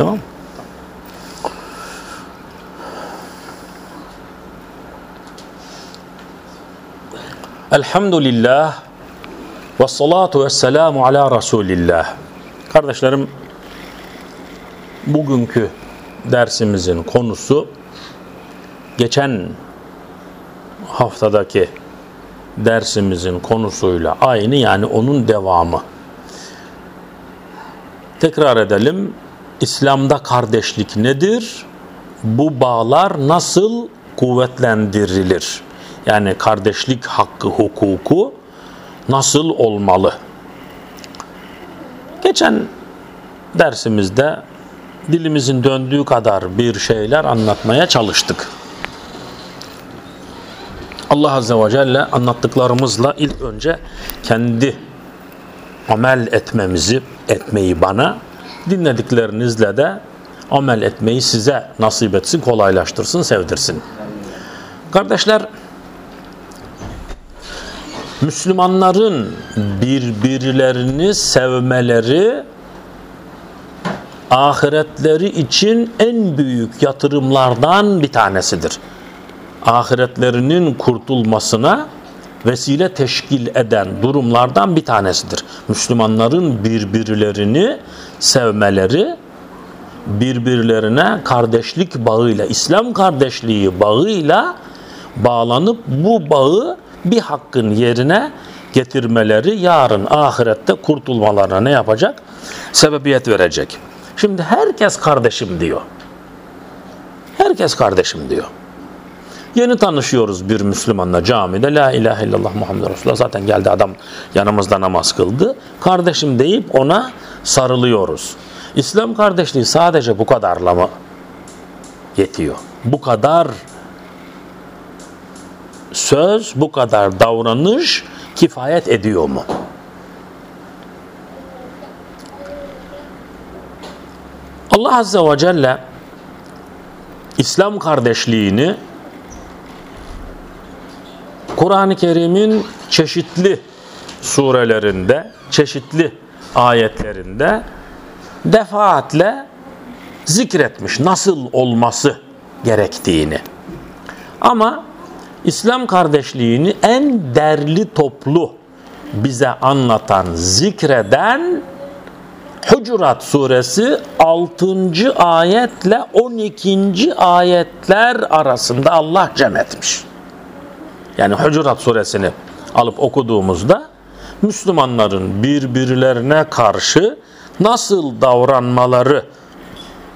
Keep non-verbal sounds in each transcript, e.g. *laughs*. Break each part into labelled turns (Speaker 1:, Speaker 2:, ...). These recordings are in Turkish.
Speaker 1: Tamam mı? Elhamdülillah ve salatu ve selamu ala Resulillah. Kardeşlerim, bugünkü dersimizin konusu geçen haftadaki dersimizin konusuyla aynı yani onun devamı. Tekrar edelim. İslam'da kardeşlik nedir? Bu bağlar nasıl kuvvetlendirilir? Yani kardeşlik hakkı, hukuku nasıl olmalı? Geçen dersimizde dilimizin döndüğü kadar bir şeyler anlatmaya çalıştık. Allah Azze ve Celle anlattıklarımızla ilk önce kendi amel etmemizi, etmeyi bana, dinlediklerinizle de amel etmeyi size nasip etsin, kolaylaştırsın, sevdirsin. Kardeşler, Müslümanların birbirlerini sevmeleri ahiretleri için en büyük yatırımlardan bir tanesidir. Ahiretlerinin kurtulmasına vesile teşkil eden durumlardan bir tanesidir. Müslümanların birbirlerini sevmeleri, birbirlerine kardeşlik bağıyla, İslam kardeşliği bağıyla bağlanıp bu bağı bir hakkın yerine getirmeleri yarın ahirette kurtulmalarına ne yapacak? Sebebiyet verecek. Şimdi herkes kardeşim diyor. Herkes kardeşim diyor. Yeni tanışıyoruz bir Müslümanla camide. La ilahe illallah Muhammed Resulullah. Zaten geldi adam yanımızda namaz kıldı. Kardeşim deyip ona sarılıyoruz. İslam kardeşliği sadece bu kadarla mı yetiyor? Bu kadar söz, bu kadar davranış kifayet ediyor mu? Allah Azze ve Celle İslam kardeşliğini Kur'an-ı Kerim'in çeşitli surelerinde, çeşitli ayetlerinde defaatle zikretmiş nasıl olması gerektiğini. Ama İslam kardeşliğini en derli toplu bize anlatan, zikreden Hucurat suresi 6. ayetle 12. ayetler arasında Allah cem etmiş. Yani Hucurat suresini alıp okuduğumuzda Müslümanların birbirlerine karşı nasıl davranmaları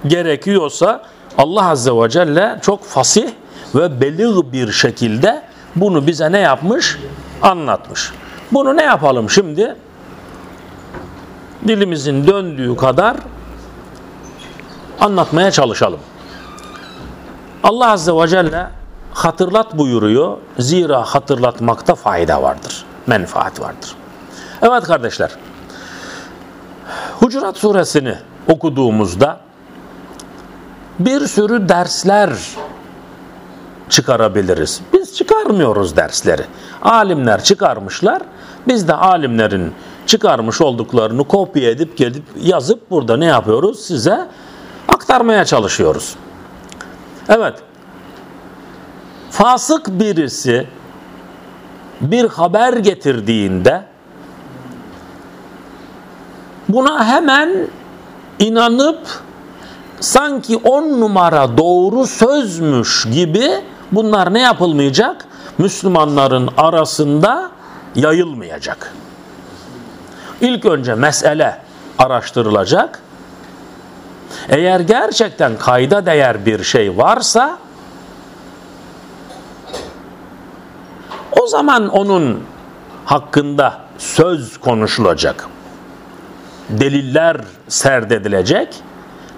Speaker 1: gerekiyorsa Allah Azze ve Celle çok fasih ve belirg bir şekilde bunu bize ne yapmış? Anlatmış. Bunu ne yapalım şimdi? Dilimizin döndüğü kadar anlatmaya çalışalım. Allah Azze ve Celle hatırlat buyuruyor. Zira hatırlatmakta fayda vardır. Menfaat vardır. Evet kardeşler. Hucurat suresini okuduğumuzda bir sürü dersler çıkarabiliriz. Biz çıkarmıyoruz dersleri. Alimler çıkarmışlar. Biz de alimlerin çıkarmış olduklarını kopya edip gelip yazıp burada ne yapıyoruz? Size aktarmaya çalışıyoruz. Evet. Fasık birisi bir haber getirdiğinde buna hemen inanıp sanki on numara doğru sözmüş gibi bunlar ne yapılmayacak? Müslümanların arasında yayılmayacak. İlk önce mesele araştırılacak. Eğer gerçekten kayda değer bir şey varsa o zaman onun hakkında söz konuşulacak. Deliller serdedilecek.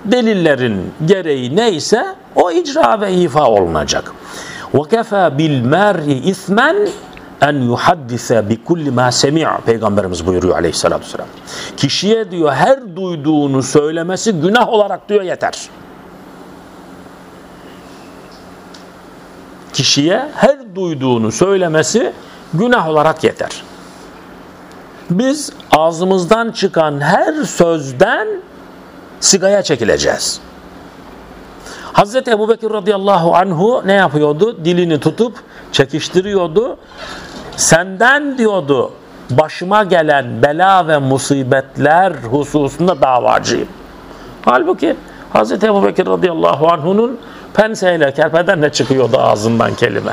Speaker 1: Delillerin gereği neyse o icra ve ifa olunacak. وَكَفَى بِالْمَرْءِ اِثْمًا en yuhaddise bi kulli ma semi'a peygamberimiz buyuruyor aleyhissalatü vesselam. Kişiye diyor her duyduğunu söylemesi günah olarak diyor yeter. Kişiye her duyduğunu söylemesi günah olarak yeter. Biz ağzımızdan çıkan her sözden sigaya çekileceğiz. Hazreti Ebu Bekir radıyallahu anhu ne yapıyordu? Dilini tutup çekiştiriyordu. Senden diyordu başıma gelen bela ve musibetler hususunda davacıyım. Halbuki Hazreti Ebu Bekir radıyallahu anh'unun penseyle kerpedenle çıkıyordu ağzından kelime.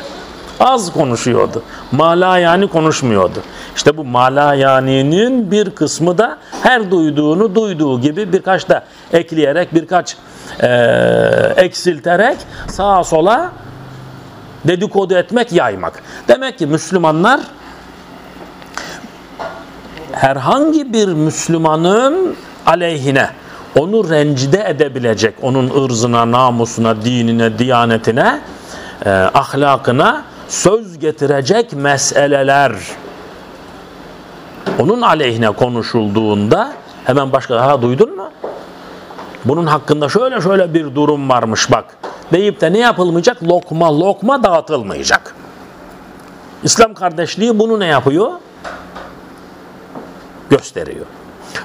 Speaker 1: Az konuşuyordu. Mala yani konuşmuyordu. İşte bu mala yaninin bir kısmı da her duyduğunu duyduğu gibi birkaç da ekleyerek birkaç e, eksilterek sağa sola dedikodu etmek, yaymak. Demek ki Müslümanlar herhangi bir Müslümanın aleyhine onu rencide edebilecek, onun ırzına, namusuna, dinine, diyanetine, e, ahlakına söz getirecek meseleler onun aleyhine konuşulduğunda hemen başka ha duydun mu? Bunun hakkında şöyle şöyle bir durum varmış bak deyip de ne yapılmayacak? Lokma lokma dağıtılmayacak. İslam kardeşliği bunu ne yapıyor? Gösteriyor.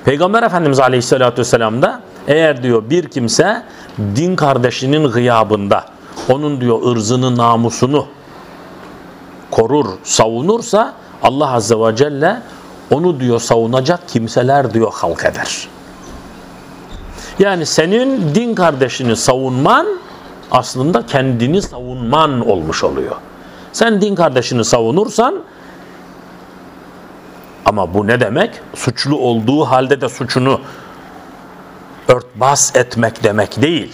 Speaker 1: Peygamber Efendimiz Aleyhisselatü Vesselam da eğer diyor bir kimse din kardeşinin gıyabında onun diyor ırzını namusunu korur, savunursa Allah Azze ve Celle onu diyor savunacak kimseler diyor halk eder. Yani senin din kardeşini savunman aslında kendini savunman olmuş oluyor. Sen din kardeşini savunursan ama bu ne demek? Suçlu olduğu halde de suçunu örtbas etmek demek değil.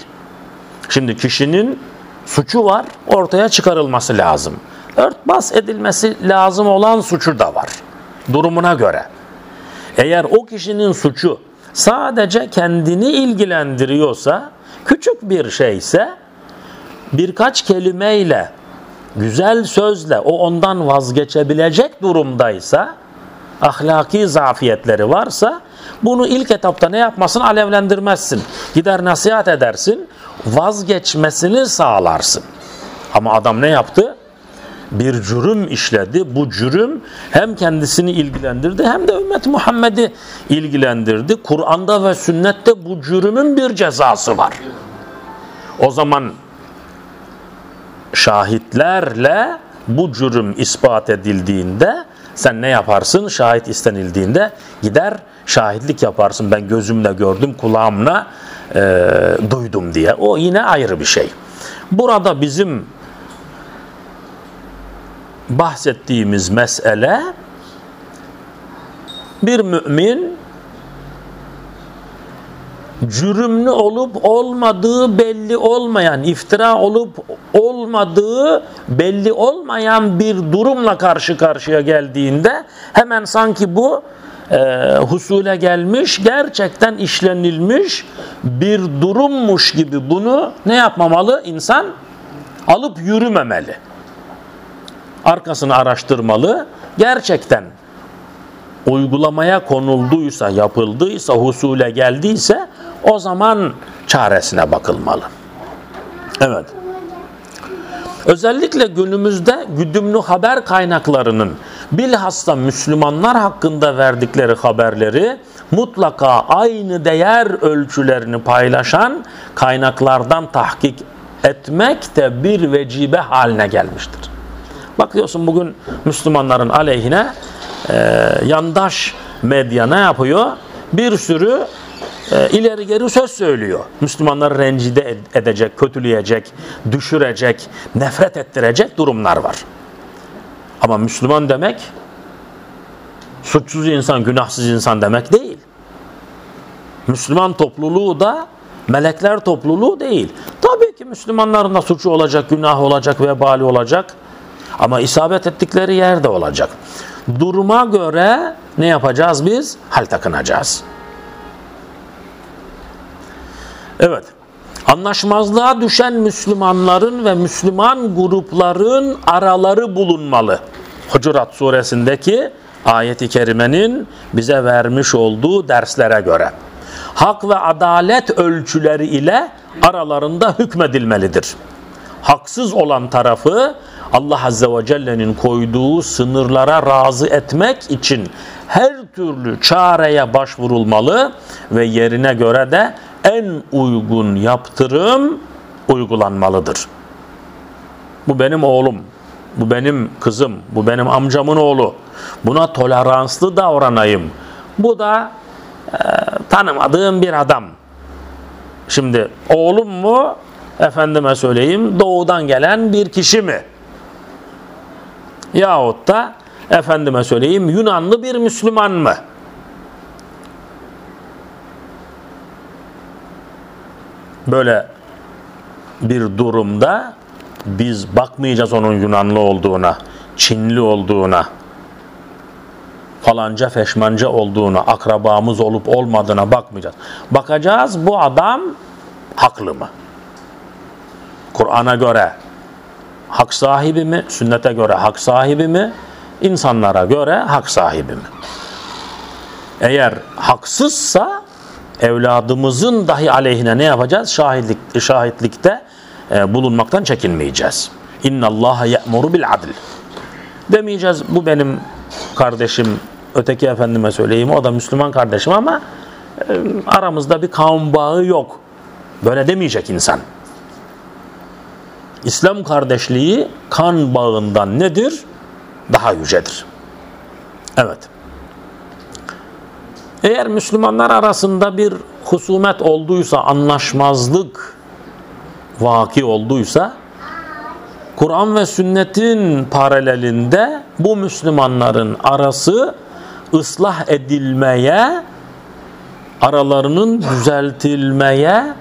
Speaker 1: Şimdi kişinin suçu var, ortaya çıkarılması lazım. Örtbas edilmesi lazım olan suçu da var. Durumuna göre. Eğer o kişinin suçu sadece kendini ilgilendiriyorsa, küçük bir şeyse birkaç kelimeyle, güzel sözle o ondan vazgeçebilecek durumdaysa, ahlaki zafiyetleri varsa bunu ilk etapta ne yapmasın alevlendirmezsin. Gider nasihat edersin, vazgeçmesini sağlarsın. Ama adam ne yaptı? Bir cürüm işledi. Bu cürüm hem kendisini ilgilendirdi hem de ümmet Muhammed'i ilgilendirdi. Kur'an'da ve sünnette bu cürümün bir cezası var. O zaman şahitlerle bu cürüm ispat edildiğinde sen ne yaparsın? Şahit istenildiğinde gider şahitlik yaparsın. Ben gözümle gördüm, kulağımla e, duydum diye. O yine ayrı bir şey. Burada bizim bahsettiğimiz mesele bir mümin cürümlü olup olmadığı belli olmayan, iftira olup olmadığı belli olmayan bir durumla karşı karşıya geldiğinde hemen sanki bu e, husule gelmiş, gerçekten işlenilmiş bir durummuş gibi bunu ne yapmamalı? insan alıp yürümemeli. Arkasını araştırmalı. Gerçekten uygulamaya konulduysa, yapıldıysa, husule geldiyse o zaman çaresine bakılmalı. Evet. Özellikle günümüzde güdümlü haber kaynaklarının bilhassa Müslümanlar hakkında verdikleri haberleri mutlaka aynı değer ölçülerini paylaşan kaynaklardan tahkik etmek de bir vecibe haline gelmiştir. Bakıyorsun bugün Müslümanların aleyhine e, yandaş medya ne yapıyor? Bir sürü e, ileri geri söz söylüyor. Müslümanları rencide edecek, kötüleyecek, düşürecek, nefret ettirecek durumlar var. Ama Müslüman demek suçsuz insan, günahsız insan demek değil. Müslüman topluluğu da melekler topluluğu değil. Tabii ki Müslümanların da suçu olacak, günah olacak, vebali olacak. Ama isabet ettikleri yerde olacak. Duruma göre ne yapacağız biz? Hal takınacağız. Evet. Anlaşmazlığa düşen Müslümanların ve Müslüman grupların araları bulunmalı. Hucurat suresindeki ayeti kerimenin bize vermiş olduğu derslere göre. Hak ve adalet ölçüleri ile aralarında hükmedilmelidir. Haksız olan tarafı Allah Azze ve Celle'nin koyduğu sınırlara razı etmek için her türlü çareye başvurulmalı ve yerine göre de en uygun yaptırım uygulanmalıdır. Bu benim oğlum, bu benim kızım, bu benim amcamın oğlu. Buna toleranslı davranayım. Bu da e, tanımadığım bir adam. Şimdi oğlum mu, efendime söyleyeyim, doğudan gelen bir kişi mi? Yahut da efendime söyleyeyim Yunanlı bir Müslüman mı? Böyle bir durumda biz bakmayacağız onun Yunanlı olduğuna, Çinli olduğuna, falanca feşmanca olduğuna, akrabamız olup olmadığına bakmayacağız. Bakacağız bu adam haklı mı? Kur'an'a göre hak sahibi mi? Sünnete göre hak sahibi mi? İnsanlara göre hak sahibi mi? Eğer haksızsa evladımızın dahi aleyhine ne yapacağız? Şahitlik, şahitlikte e, bulunmaktan çekinmeyeceğiz. İnna Allah ye'muru bil adl. Demeyeceğiz bu benim kardeşim, öteki efendime söyleyeyim o da Müslüman kardeşim ama e, aramızda bir kavm bağı yok. Böyle demeyecek insan. İslam kardeşliği kan bağından nedir? Daha yücedir. Evet. Eğer Müslümanlar arasında bir husumet olduysa, anlaşmazlık vaki olduysa, Kur'an ve sünnetin paralelinde bu Müslümanların arası ıslah edilmeye, aralarının düzeltilmeye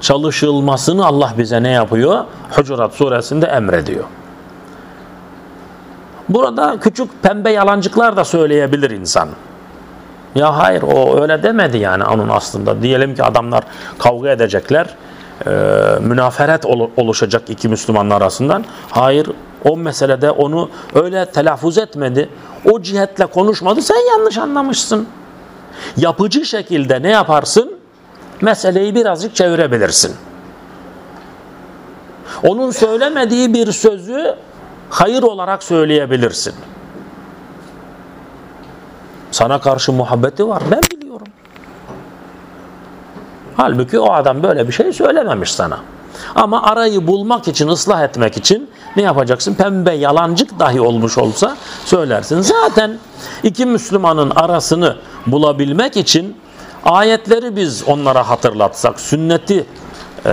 Speaker 1: çalışılmasını Allah bize ne yapıyor? Hucurat suresinde emrediyor. Burada küçük pembe yalancıklar da söyleyebilir insan. Ya hayır o öyle demedi yani onun aslında. Diyelim ki adamlar kavga edecekler. E, münaferet oluşacak iki Müslümanın arasından. Hayır o meselede onu öyle telaffuz etmedi. O cihetle konuşmadı. Sen yanlış anlamışsın. Yapıcı şekilde ne yaparsın? Meseleyi birazcık çevirebilirsin. Onun söylemediği bir sözü hayır olarak söyleyebilirsin. Sana karşı muhabbeti var. Ben biliyorum. Halbuki o adam böyle bir şey söylememiş sana. Ama arayı bulmak için, ıslah etmek için ne yapacaksın? Pembe yalancık dahi olmuş olsa söylersin. Zaten iki Müslümanın arasını bulabilmek için ayetleri biz onlara hatırlatsak, sünneti e,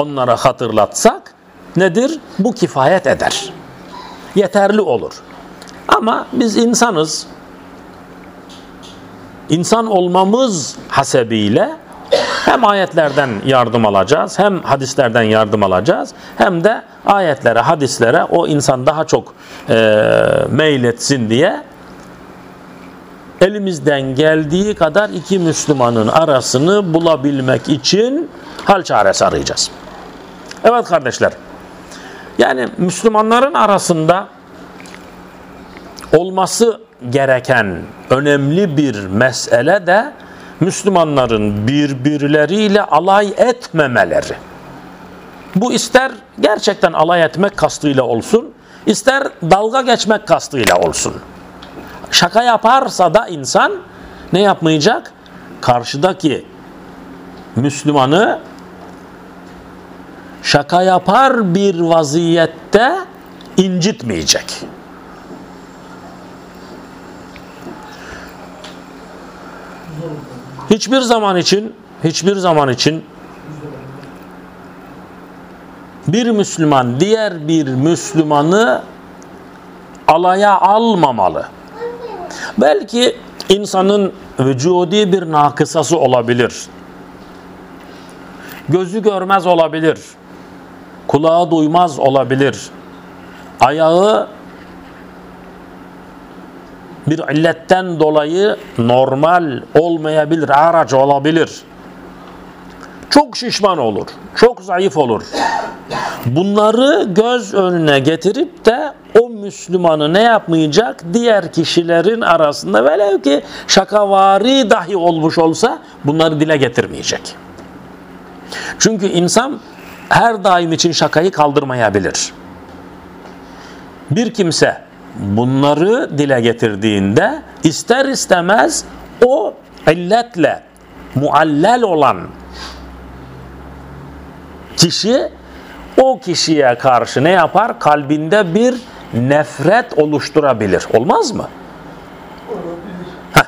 Speaker 1: onlara hatırlatsak nedir? Bu kifayet eder. Yeterli olur. Ama biz insanız. İnsan olmamız hasebiyle hem ayetlerden yardım alacağız, hem hadislerden yardım alacağız, hem de ayetlere, hadislere o insan daha çok e, meyletsin diye elimizden geldiği kadar iki Müslümanın arasını bulabilmek için hal çaresi arayacağız. Evet kardeşler, yani Müslümanların arasında olması gereken önemli bir mesele de Müslümanların birbirleriyle alay etmemeleri. Bu ister gerçekten alay etmek kastıyla olsun, ister dalga geçmek kastıyla olsun. Şaka yaparsa da insan ne yapmayacak? Karşıdaki Müslümanı şaka yapar bir vaziyette incitmeyecek. Hiçbir zaman için hiçbir zaman için bir Müslüman diğer bir Müslümanı alaya almamalı. Belki insanın vücudi bir nakısası olabilir. Gözü görmez olabilir. Kulağı duymaz olabilir. Ayağı bir illetten dolayı normal olmayabilir, araç olabilir. Çok şişman olur, çok zayıf olur. Bunları göz önüne getirip de o Müslümanı ne yapmayacak? Diğer kişilerin arasında velev ki şakavari dahi olmuş olsa bunları dile getirmeyecek. Çünkü insan her daim için şakayı kaldırmayabilir. Bir kimse bunları dile getirdiğinde ister istemez o illetle muallel olan kişi o kişiye karşı ne yapar? Kalbinde bir nefret oluşturabilir. Olmaz mı? Heh.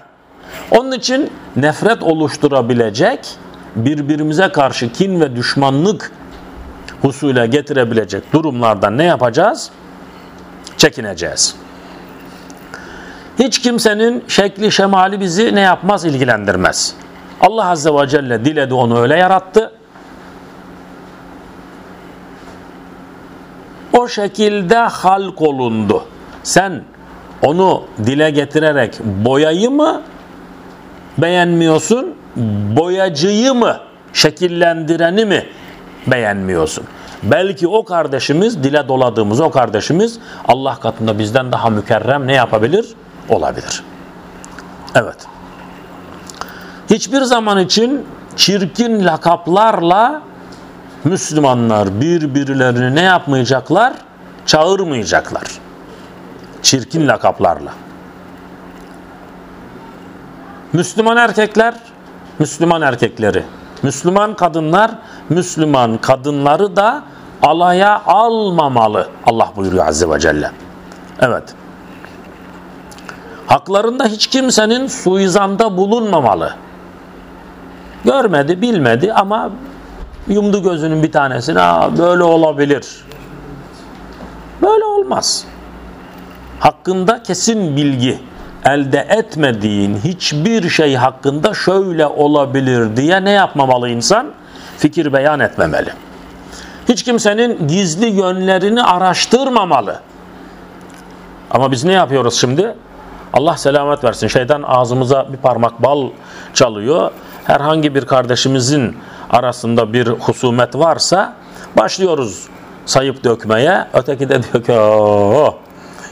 Speaker 1: Onun için nefret oluşturabilecek, birbirimize karşı kin ve düşmanlık husule getirebilecek durumlardan ne yapacağız? Çekineceğiz. Hiç kimsenin şekli şemali bizi ne yapmaz ilgilendirmez. Allah Azze ve Celle diledi onu öyle yarattı. O şekilde halk olundu. Sen onu dile getirerek boyayı mı beğenmiyorsun, boyacıyı mı, şekillendireni mi beğenmiyorsun? Belki o kardeşimiz, dile doladığımız o kardeşimiz Allah katında bizden daha mükerrem ne yapabilir? Olabilir. Evet. Hiçbir zaman için çirkin lakaplarla Müslümanlar birbirlerini ne yapmayacaklar? Çağırmayacaklar. Çirkin lakaplarla. Müslüman erkekler, Müslüman erkekleri, Müslüman kadınlar, Müslüman kadınları da alaya almamalı. Allah buyuruyor Azze ve Celle. Evet. Haklarında hiç kimsenin suizanda bulunmamalı. Görmedi, bilmedi ama yumdu gözünün bir tanesini. Aa, böyle olabilir. Böyle olmaz. Hakkında kesin bilgi elde etmediğin hiçbir şey hakkında şöyle olabilir diye ne yapmamalı insan? Fikir beyan etmemeli. Hiç kimsenin gizli yönlerini araştırmamalı. Ama biz ne yapıyoruz şimdi? Allah selamet versin. Şeytan ağzımıza bir parmak bal çalıyor. Herhangi bir kardeşimizin arasında bir husumet varsa başlıyoruz sayıp dökmeye. Öteki de diyor ki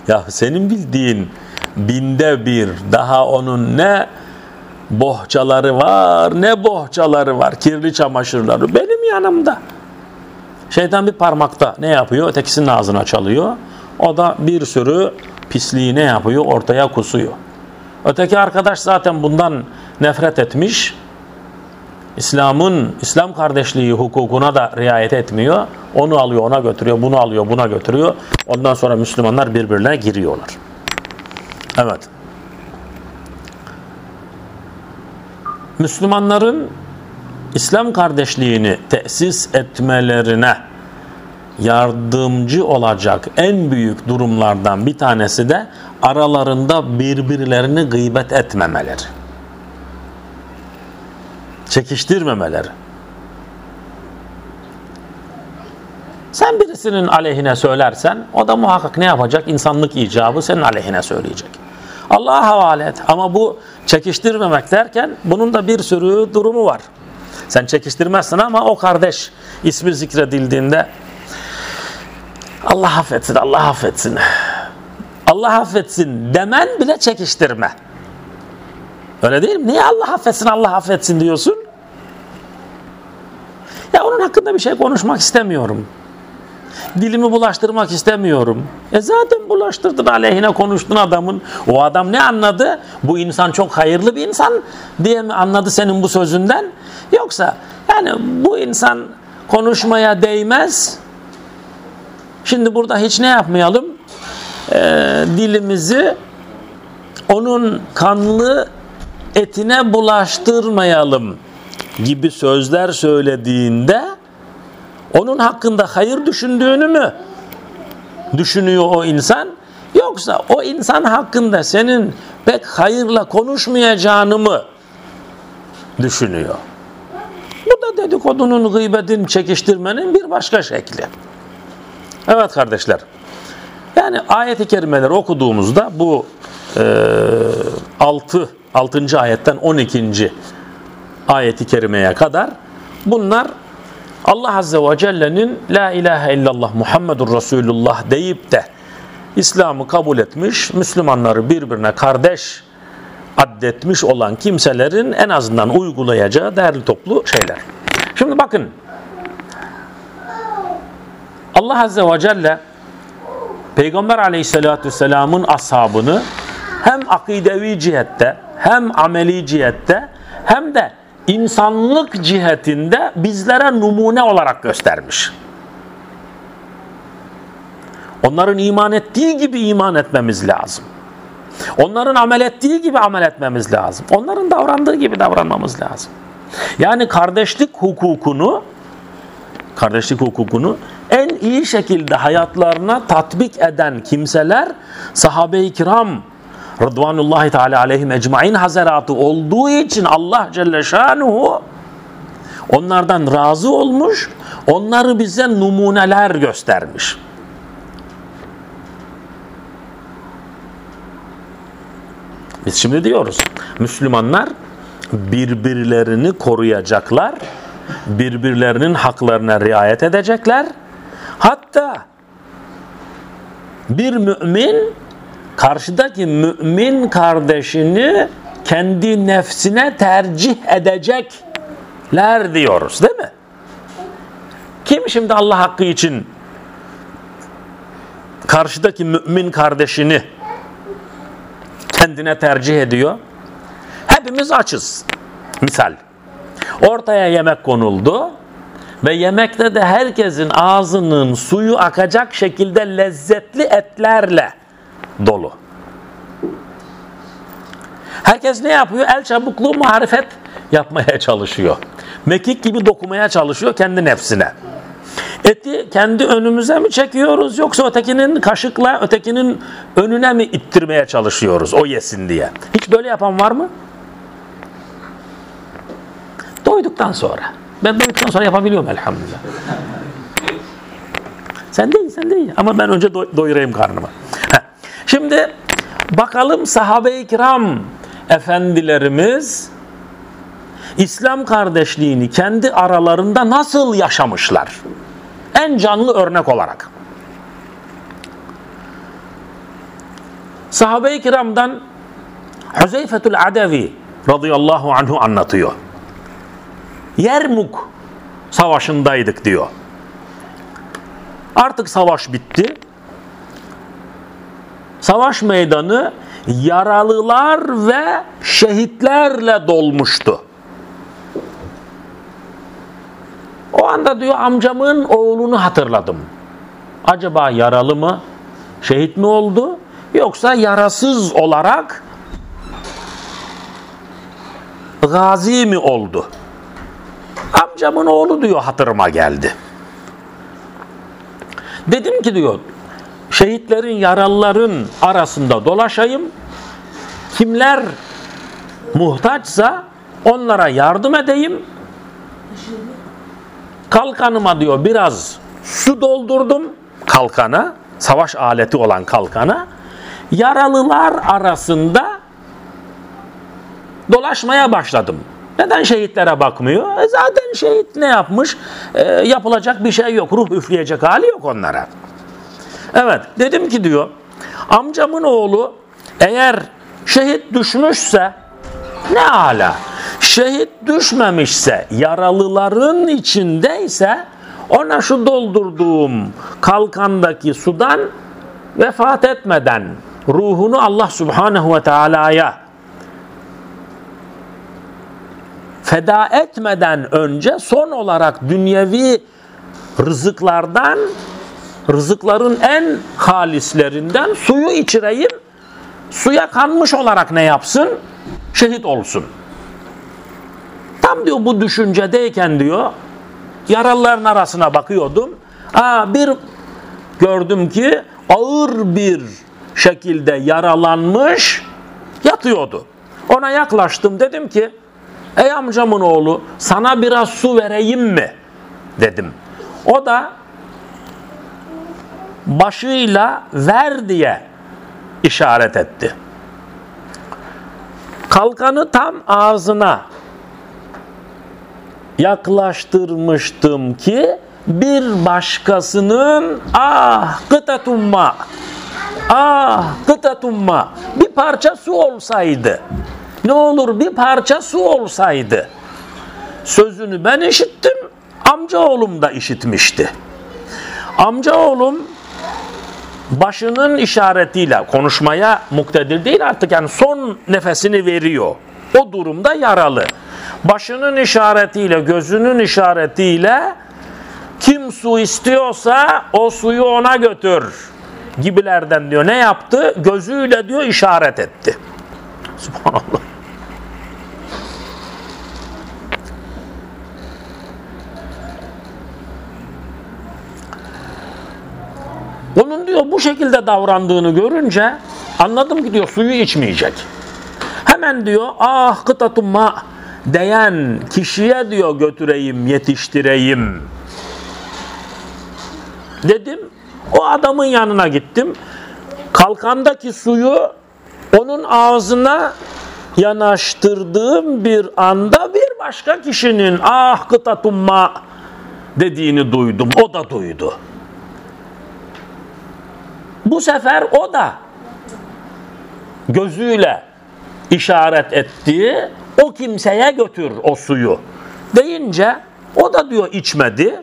Speaker 1: ya senin bildiğin binde bir daha onun ne bohçaları var ne bohçaları var kirli çamaşırları benim yanımda. Şeytan bir parmakta ne yapıyor? Ötekisinin ağzına çalıyor. O da bir sürü pisliği ne yapıyor? Ortaya kusuyor. Öteki arkadaş zaten bundan nefret etmiş. İslam'ın, İslam kardeşliği hukukuna da riayet etmiyor. Onu alıyor, ona götürüyor, bunu alıyor, buna götürüyor. Ondan sonra Müslümanlar birbirine giriyorlar. Evet. Müslümanların İslam kardeşliğini tesis etmelerine yardımcı olacak en büyük durumlardan bir tanesi de aralarında birbirlerini gıybet etmemeleri. Çekiştirmemeleri. Sen birisinin aleyhine söylersen o da muhakkak ne yapacak? İnsanlık icabı senin aleyhine söyleyecek. Allah'a havale et. Ama bu çekiştirmemek derken bunun da bir sürü durumu var. Sen çekiştirmezsin ama o kardeş ismi zikredildiğinde Allah affetsin, Allah affetsin. Allah affetsin demen bile çekiştirme. Öyle değil mi? Niye Allah affetsin, Allah affetsin diyorsun? Ya onun hakkında bir şey konuşmak istemiyorum. Dilimi bulaştırmak istemiyorum. E zaten bulaştırdın aleyhine konuştun adamın. O adam ne anladı? Bu insan çok hayırlı bir insan diye mi anladı senin bu sözünden? Yoksa yani bu insan konuşmaya değmez. Şimdi burada hiç ne yapmayalım? Ee, dilimizi onun kanlı etine bulaştırmayalım gibi sözler söylediğinde onun hakkında hayır düşündüğünü mü düşünüyor o insan? Yoksa o insan hakkında senin pek hayırla konuşmayacağını mı düşünüyor? Bu da dedikodunun, gıybetin, çekiştirmenin bir başka şekli. Evet kardeşler. Yani ayet-i kerimeleri okuduğumuzda bu e, 6, 6. ayetten 12. ayeti kerimeye kadar bunlar Allah Azze ve Celle'nin La ilahe illallah Muhammedur Resulullah deyip de İslam'ı kabul etmiş, Müslümanları birbirine kardeş addetmiş olan kimselerin en azından uygulayacağı değerli toplu şeyler. Şimdi bakın Allah Azze ve Celle Peygamber aleyhissalatü vesselamın ashabını hem akidevi cihette hem ameli cihette hem de insanlık cihetinde bizlere numune olarak göstermiş. Onların iman ettiği gibi iman etmemiz lazım. Onların amel ettiği gibi amel etmemiz lazım. Onların davrandığı gibi davranmamız lazım. Yani kardeşlik hukukunu kardeşlik hukukunu en iyi şekilde hayatlarına tatbik eden kimseler sahabe-i kiram Rıdvanullahi Teala aleyhim ecmain hazaratı olduğu için Allah Celle Şanuhu onlardan razı olmuş, onları bize numuneler göstermiş. Biz şimdi diyoruz, Müslümanlar birbirlerini koruyacaklar, birbirlerinin haklarına riayet edecekler. Hatta bir mümin karşıdaki mümin kardeşini kendi nefsine tercih edecekler diyoruz değil mi? Kim şimdi Allah hakkı için karşıdaki mümin kardeşini kendine tercih ediyor? Hepimiz açız. Misal. Ortaya yemek konuldu ve yemekte de herkesin ağzının suyu akacak şekilde lezzetli etlerle dolu. Herkes ne yapıyor? El çabukluğu marifet yapmaya çalışıyor. Mekik gibi dokumaya çalışıyor kendi nefsine. Eti kendi önümüze mi çekiyoruz yoksa ötekinin kaşıkla ötekinin önüne mi ittirmeye çalışıyoruz o yesin diye. Hiç böyle yapan var mı? Doyduktan sonra. Ben doyduktan sonra yapabiliyorum elhamdülillah. Sen değil, sen değil. Ama ben önce do doyurayım karnımı. Şimdi bakalım sahabe-i kiram efendilerimiz İslam kardeşliğini kendi aralarında nasıl yaşamışlar? En canlı örnek olarak. Sahabe-i kiramdan Hüzeyfetül Adevi radıyallahu anhu anlatıyor. Yermuk savaşındaydık diyor. Artık savaş bitti. Savaş meydanı yaralılar ve şehitlerle dolmuştu. O anda diyor amcamın oğlunu hatırladım. Acaba yaralı mı? Şehit mi oldu? Yoksa yarasız olarak gazi mi oldu? Amcamın oğlu diyor hatırıma geldi. Dedim ki diyor şehitlerin yaralıların arasında dolaşayım. Kimler muhtaçsa onlara yardım edeyim. Kalkanıma diyor biraz su doldurdum kalkana, savaş aleti olan kalkana. Yaralılar arasında dolaşmaya başladım. Neden şehitlere bakmıyor? E zaten şehit ne yapmış? E, yapılacak bir şey yok. Ruh üfleyecek hali yok onlara. Evet dedim ki diyor amcamın oğlu eğer şehit düşmüşse ne ala. Şehit düşmemişse yaralıların içindeyse ona şu doldurduğum kalkandaki sudan vefat etmeden ruhunu Allah subhanehu ve teala'ya feda etmeden önce son olarak dünyevi rızıklardan rızıkların en halislerinden suyu içireyim suya kanmış olarak ne yapsın? Şehit olsun. Tam diyor bu düşüncedeyken diyor yaralıların arasına bakıyordum. Aa, bir gördüm ki ağır bir şekilde yaralanmış yatıyordu. Ona yaklaştım dedim ki ey amcamın oğlu sana biraz su vereyim mi dedim. O da başıyla ver diye işaret etti. Kalkanı tam ağzına yaklaştırmıştım ki bir başkasının ah kıtatumma ah kıtatumma bir parça su olsaydı ne olur bir parça su olsaydı sözünü ben işittim amca oğlum da işitmişti amca oğlum başının işaretiyle konuşmaya muktedir değil artık yani son nefesini veriyor. O durumda yaralı. Başının işaretiyle, gözünün işaretiyle kim su istiyorsa o suyu ona götür gibilerden diyor. Ne yaptı? Gözüyle diyor işaret etti. Subhanallah. Onun diyor bu şekilde davrandığını görünce anladım ki diyor suyu içmeyecek. Hemen diyor ah kıtatumma diyen kişiye diyor götüreyim yetiştireyim. Dedim o adamın yanına gittim. Kalkandaki suyu onun ağzına yanaştırdığım bir anda bir başka kişinin ah kıtatumma dediğini duydum. O da duydu. Bu sefer o da gözüyle işaret ettiği o kimseye götür o suyu deyince o da diyor içmedi.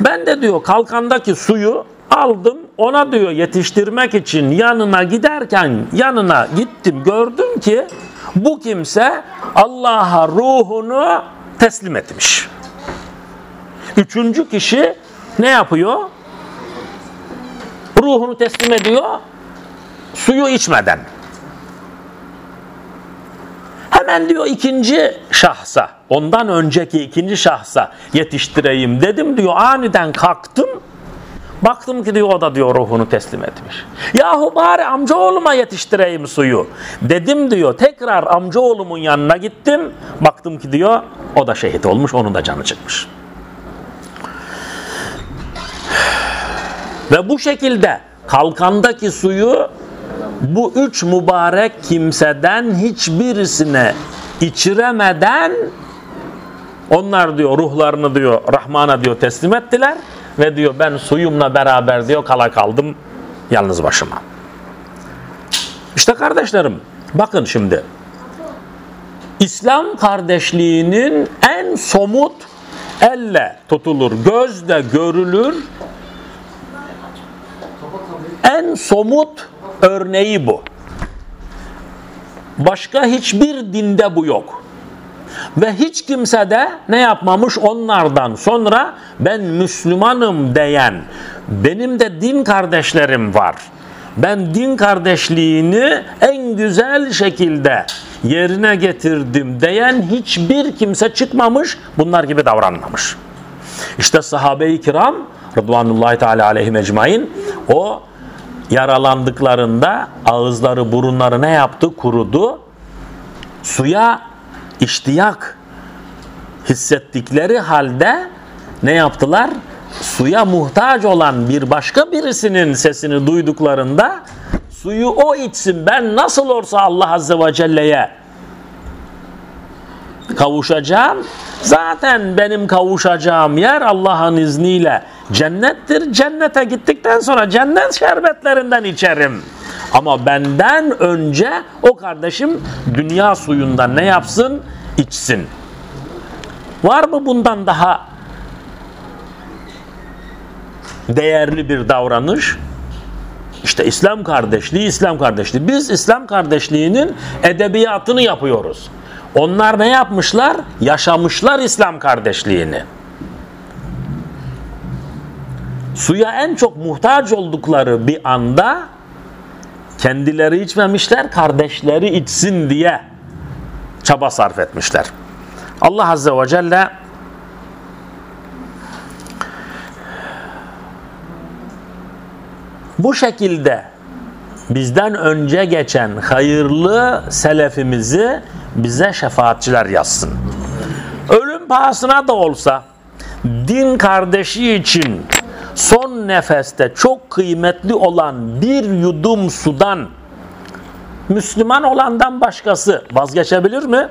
Speaker 1: Ben de diyor kalkandaki suyu aldım ona diyor yetiştirmek için yanına giderken yanına gittim gördüm ki bu kimse Allah'a ruhunu teslim etmiş. Üçüncü kişi ne yapıyor? Ruhunu teslim ediyor suyu içmeden. Hemen diyor ikinci şahsa, ondan önceki ikinci şahsa yetiştireyim dedim diyor. Aniden kalktım. Baktım ki diyor o da diyor ruhunu teslim etmiş. Yahu bari amcaoğluma yetiştireyim suyu. Dedim diyor tekrar amcaoğlumun yanına gittim. Baktım ki diyor o da şehit olmuş onun da canı çıkmış. Ve bu şekilde kalkandaki suyu bu üç mübarek kimseden hiçbirisine içiremeden onlar diyor ruhlarını diyor Rahman'a diyor teslim ettiler ve diyor ben suyumla beraber diyor kala kaldım yalnız başıma. İşte kardeşlerim bakın şimdi İslam kardeşliğinin en somut elle tutulur, gözle görülür somut örneği bu. Başka hiçbir dinde bu yok. Ve hiç kimse de ne yapmamış onlardan sonra ben Müslümanım diyen benim de din kardeşlerim var. Ben din kardeşliğini en güzel şekilde yerine getirdim diyen hiçbir kimse çıkmamış bunlar gibi davranmamış. İşte sahabe-i kiram Rıdvanullahi Teala aleyhi ecmain o yaralandıklarında ağızları burunları ne yaptı? Kurudu. Suya iştiyak hissettikleri halde ne yaptılar? Suya muhtaç olan bir başka birisinin sesini duyduklarında suyu o içsin ben nasıl olsa Allah Azze ve Celle'ye kavuşacağım. Zaten benim kavuşacağım yer Allah'ın izniyle cennettir. Cennete gittikten sonra cennet şerbetlerinden içerim. Ama benden önce o kardeşim dünya suyundan ne yapsın? İçsin. Var mı bundan daha değerli bir davranış? İşte İslam kardeşliği, İslam kardeşliği. Biz İslam kardeşliğinin edebiyatını yapıyoruz. Onlar ne yapmışlar? Yaşamışlar İslam kardeşliğini. Suya en çok muhtaç oldukları bir anda kendileri içmemişler, kardeşleri içsin diye çaba sarf etmişler. Allah Azze ve Celle bu şekilde bizden önce geçen hayırlı selefimizi bize şefaatçiler yazsın. Ölüm pahasına da olsa din kardeşi için son nefeste çok kıymetli olan bir yudum sudan Müslüman olandan başkası vazgeçebilir mi?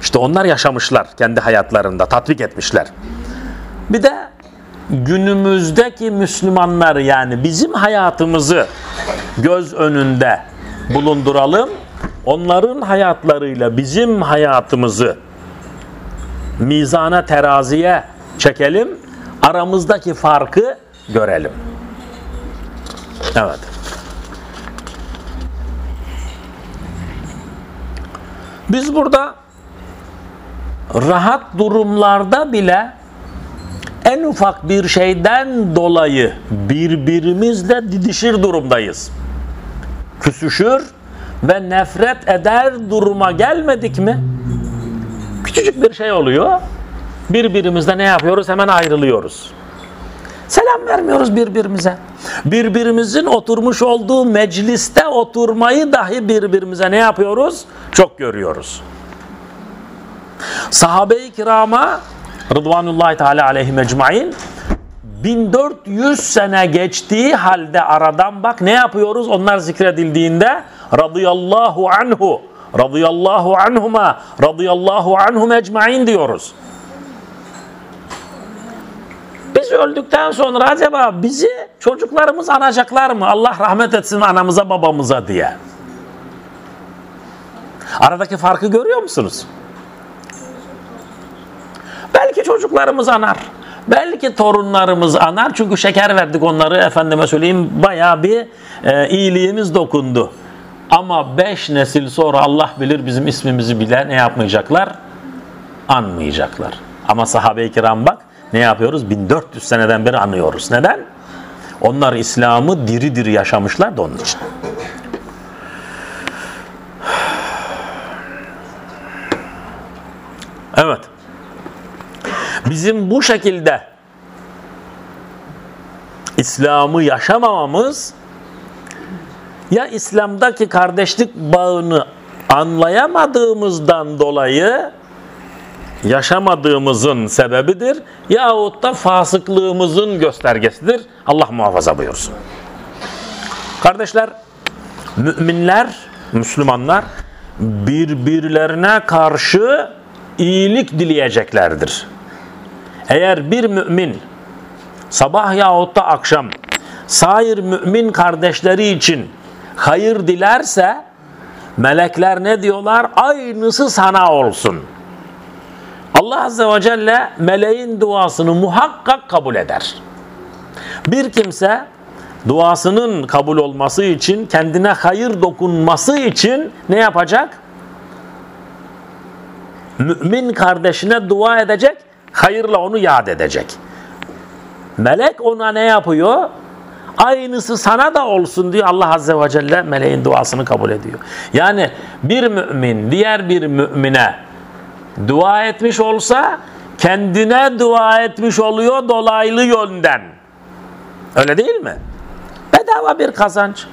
Speaker 1: İşte onlar yaşamışlar kendi hayatlarında, tatbik etmişler. Bir de günümüzdeki Müslümanlar yani bizim hayatımızı göz önünde bulunduralım. Onların hayatlarıyla bizim hayatımızı mizana teraziye çekelim. Aramızdaki farkı görelim. Evet. Biz burada rahat durumlarda bile en ufak bir şeyden dolayı birbirimizle didişir durumdayız. Küsüşür ve nefret eder duruma gelmedik mi? Küçücük bir şey oluyor. Birbirimizle ne yapıyoruz? Hemen ayrılıyoruz. Selam vermiyoruz birbirimize. Birbirimizin oturmuş olduğu mecliste oturmayı dahi birbirimize ne yapıyoruz? Çok görüyoruz. Sahabe-i kirama Rıdvanullahi Teala aleyhi mecmain 1400 sene geçtiği halde aradan bak ne yapıyoruz onlar zikredildiğinde radıyallahu anhu radıyallahu anhuma radıyallahu anhum ecmain diyoruz. Biz öldükten sonra acaba bizi çocuklarımız anacaklar mı? Allah rahmet etsin anamıza babamıza diye. Aradaki farkı görüyor musunuz? Belki çocuklarımız anar. Belki torunlarımız anar. Çünkü şeker verdik onları efendime söyleyeyim bayağı bir e, iyiliğimiz dokundu. Ama beş nesil sonra Allah bilir bizim ismimizi bile ne yapmayacaklar? Anmayacaklar. Ama sahabe-i kiram bak ne yapıyoruz? 1400 seneden beri anıyoruz. Neden? Onlar İslam'ı diri diri yaşamışlar da onun için. Evet. Bizim bu şekilde İslam'ı yaşamamamız ya İslam'daki kardeşlik bağını anlayamadığımızdan dolayı yaşamadığımızın sebebidir yahut da fasıklığımızın göstergesidir. Allah muhafaza buyursun. Kardeşler, müminler, Müslümanlar birbirlerine karşı iyilik dileyeceklerdir. Eğer bir mümin sabah yahut da akşam sair mümin kardeşleri için hayır dilerse melekler ne diyorlar? Aynısı sana olsun. Allah Azze ve Celle meleğin duasını muhakkak kabul eder. Bir kimse duasının kabul olması için, kendine hayır dokunması için ne yapacak? Mümin kardeşine dua edecek, hayırla onu yad edecek. Melek ona ne yapıyor? Aynısı sana da olsun diyor Allah Azze ve Celle meleğin duasını kabul ediyor. Yani bir mümin diğer bir mümine dua etmiş olsa kendine dua etmiş oluyor dolaylı yönden. Öyle değil mi? Bedava bir kazanç.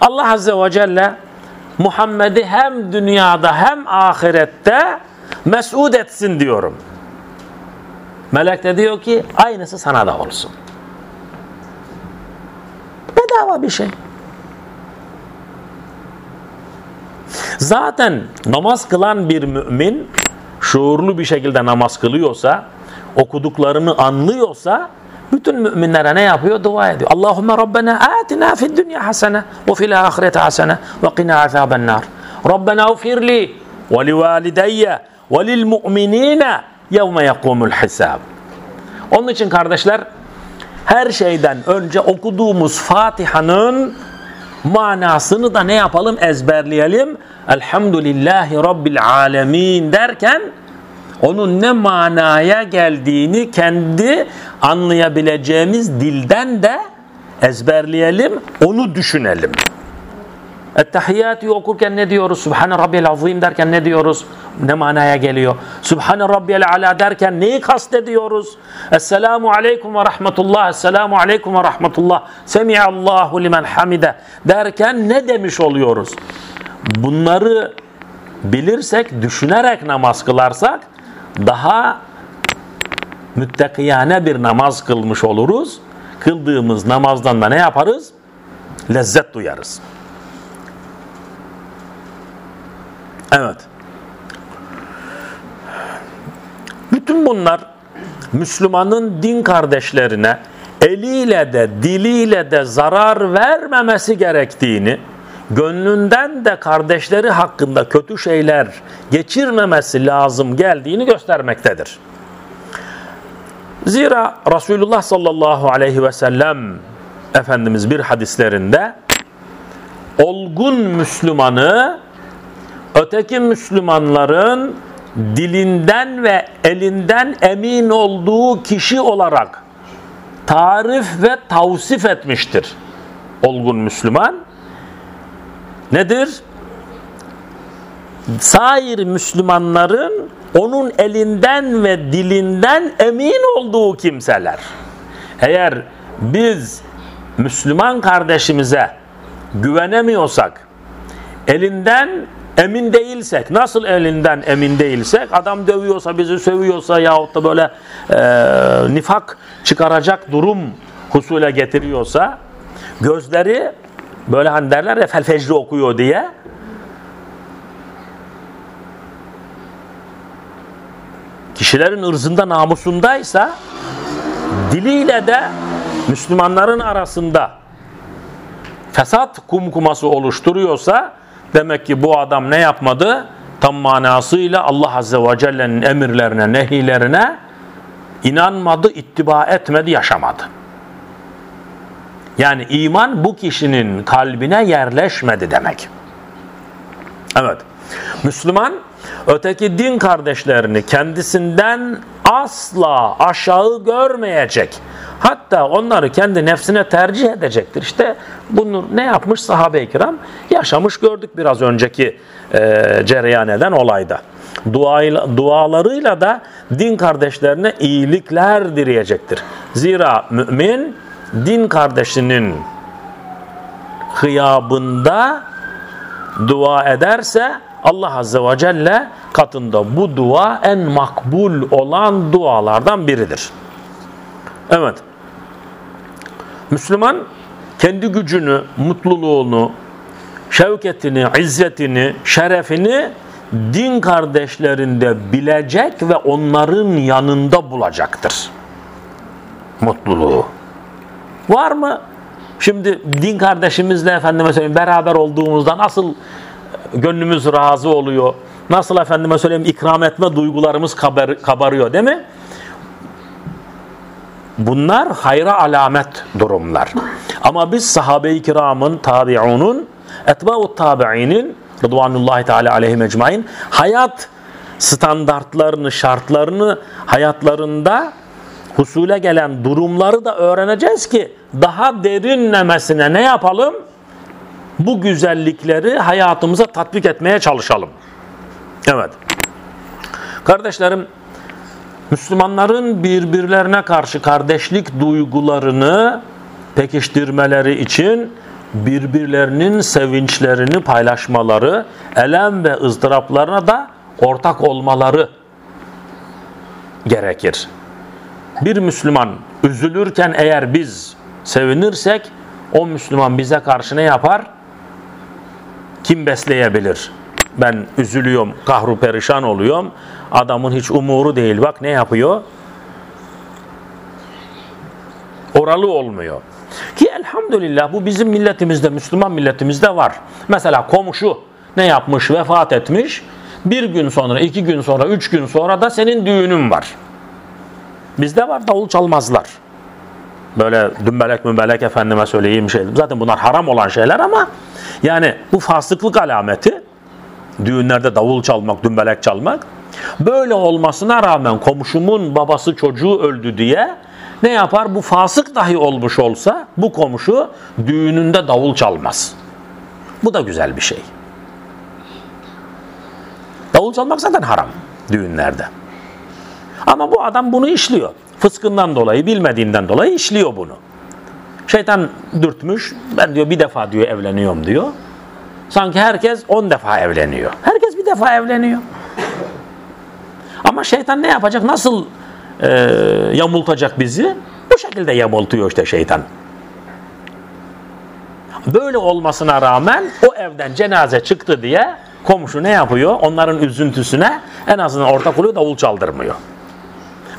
Speaker 1: Allah Azze ve Celle Muhammed'i hem dünyada hem ahirette mesud etsin diyorum. Melek de diyor ki aynısı sana da olsun. Bedava bir şey. Zaten namaz kılan bir mümin şuurlu bir şekilde namaz kılıyorsa, okuduklarını anlıyorsa bütün müminlere ne yapıyor? Dua ediyor. Allahümme Rabbena atina fid dünya hasene ve fil ahirete hasene ve qina azaben nar. Rabbena ufirli ve li valideyye ve lil mu'minine yevme yakumul hisab. Onun için kardeşler her şeyden önce okuduğumuz Fatiha'nın manasını da ne yapalım ezberleyelim. Elhamdülillahi Rabbil Alemin derken onun ne manaya geldiğini kendi anlayabileceğimiz dilden de ezberleyelim, onu düşünelim. Ettehiyyatı okurken ne diyoruz? Subhane Rabbiyel Azim derken ne diyoruz? Ne manaya geliyor? Subhane Rabbiyel Ala derken neyi kastediyoruz? Esselamu Aleyküm ve Rahmetullah, Esselamu Aleyküm ve Rahmetullah, Semi'allahu limen hamide derken ne demiş oluyoruz? Bunları bilirsek, düşünerek namaz kılarsak daha müttakiyane bir namaz kılmış oluruz. Kıldığımız namazdan da ne yaparız? Lezzet duyarız. Evet. Bütün bunlar Müslümanın din kardeşlerine eliyle de diliyle de zarar vermemesi gerektiğini, gönlünden de kardeşleri hakkında kötü şeyler geçirmemesi lazım geldiğini göstermektedir. Zira Resulullah sallallahu aleyhi ve sellem Efendimiz bir hadislerinde olgun Müslümanı öteki Müslümanların dilinden ve elinden emin olduğu kişi olarak tarif ve tavsif etmiştir. Olgun Müslüman nedir? Sair Müslümanların onun elinden ve dilinden emin olduğu kimseler. Eğer biz Müslüman kardeşimize güvenemiyorsak, elinden emin değilsek, nasıl elinden emin değilsek, adam dövüyorsa, bizi sövüyorsa yahut da böyle e, nifak çıkaracak durum husule getiriyorsa, gözleri böyle hani derler ya felfecri okuyor diye, kişilerin ırzında namusundaysa, diliyle de Müslümanların arasında fesat kumkuması oluşturuyorsa demek ki bu adam ne yapmadı? Tam manasıyla Allah Azze ve Celle'nin emirlerine, nehilerine inanmadı, ittiba etmedi, yaşamadı. Yani iman bu kişinin kalbine yerleşmedi demek. Evet. Müslüman öteki din kardeşlerini kendisinden asla aşağı görmeyecek. Hatta onları kendi nefsine tercih edecektir. İşte bunu ne yapmış sahabe-i kiram? Yaşamış gördük biraz önceki e, cereyan eden olayda. Duayla, dualarıyla da din kardeşlerine iyilikler dileyecektir. Zira mümin din kardeşinin hıyabında dua ederse Allah Azze ve Celle katında bu dua en makbul olan dualardan biridir. Evet. Müslüman kendi gücünü, mutluluğunu, şevketini, izzetini, şerefini din kardeşlerinde bilecek ve onların yanında bulacaktır. Mutluluğu. Var mı? Şimdi din kardeşimizle efendime söyleyeyim beraber olduğumuzda nasıl gönlümüz razı oluyor? Nasıl efendime söyleyeyim ikram etme duygularımız kabar, kabarıyor değil mi? Bunlar hayra alamet durumlar. Ama biz sahabe-i kiramın, tabi'unun, etba'u tabi'inin Rıdvanullahi Teala aleyhi mecmain hayat standartlarını, şartlarını hayatlarında husule gelen durumları da öğreneceğiz ki daha derinlemesine ne yapalım? Bu güzellikleri hayatımıza tatbik etmeye çalışalım. Evet. Kardeşlerim Müslümanların birbirlerine karşı kardeşlik duygularını pekiştirmeleri için birbirlerinin sevinçlerini paylaşmaları, elem ve ızdıraplarına da ortak olmaları gerekir. Bir Müslüman üzülürken eğer biz sevinirsek o Müslüman bize karşı ne yapar? Kim besleyebilir? Ben üzülüyorum, kahru perişan oluyorum. Adamın hiç umuru değil. Bak ne yapıyor? Oralı olmuyor. Ki elhamdülillah bu bizim milletimizde, Müslüman milletimizde var. Mesela komşu ne yapmış, vefat etmiş. Bir gün sonra, iki gün sonra, üç gün sonra da senin düğünün var. Bizde var davul çalmazlar. Böyle dümbelek mümbelek efendime söyleyeyim şey. Zaten bunlar haram olan şeyler ama yani bu fasıklık alameti düğünlerde davul çalmak, dümbelek çalmak. Böyle olmasına rağmen komşumun babası çocuğu öldü diye ne yapar? Bu fasık dahi olmuş olsa bu komşu düğününde davul çalmaz. Bu da güzel bir şey. Davul çalmak zaten haram düğünlerde. Ama bu adam bunu işliyor. Fıskından dolayı, bilmediğinden dolayı işliyor bunu. Şeytan dürtmüş, ben diyor bir defa diyor evleniyorum diyor. Sanki herkes on defa evleniyor. Herkes bir defa evleniyor. Ama şeytan ne yapacak? Nasıl e, yamultacak bizi? Bu şekilde yamultuyor işte şeytan. Böyle olmasına rağmen o evden cenaze çıktı diye komşu ne yapıyor? Onların üzüntüsüne en azından ortak oluyor davul çaldırmıyor.